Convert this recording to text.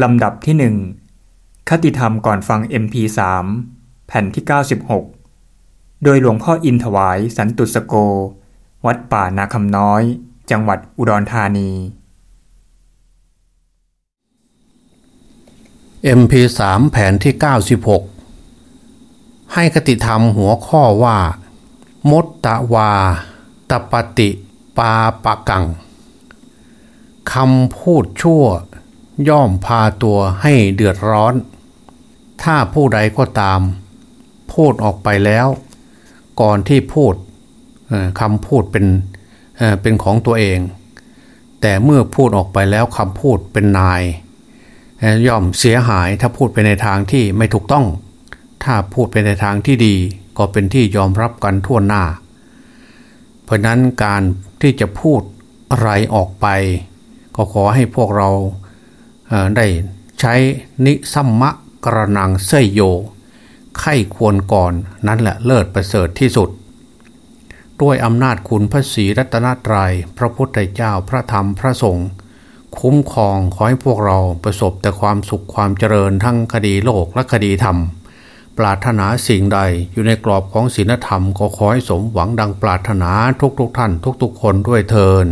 ลำดับที่หนึ่งคติธรรมก่อนฟัง MP3 แผ่นที่ 96 โดยหลวงพ่ออินถวายสันตุสโก วัดป่านาคำน้อย จังหวัดอุดรธานี MP3 แผ่นที่ 96 ให้คติธรรมหัวข้อว่ามดตะวาตปฏิปาปะกังคำพูดชั่ว ย่อมพาตัวให้เดือดร้อน ถ้าผู้ใดก็ตาม พูดออกไปแล้ว ก่อนที่พูดคำพูดเป็นเป็นของตัวเอง แต่เมื่อพูดออกไปแล้วคำพูดเป็นนาย ย่อมเสียหายถ้าพูดไปในทางที่ไม่ถูกต้อง ถ้าพูดไปในทางที่ดี ก็เป็นที่ยอมรับกันทั่วหน้า เพราะนั้นการที่จะพูดอะไรออกไป ก็ขอให้พวกเรา ได้ใช้นิสัมมะกระนังเสยโย ไข้ควรก่อนนั่นแหละเลิศประเสริฐที่สุด ด้วยอำนาจคุณพระศรีรัตนตรยัย พระพุทธเจ้าพระธรรมพระสงฆ์คุ้มครองขอให้พวกเราประสบแต่ความสุขความเจริญทั้งคดีโลกและคดีธรรม ปรารถนาสิ่งใดอยู่ในกรอบของศีลธรรมก็ขอให้สมหวังดังปรารถนาทุกๆทท่านทุกๆคนด้วยเทิน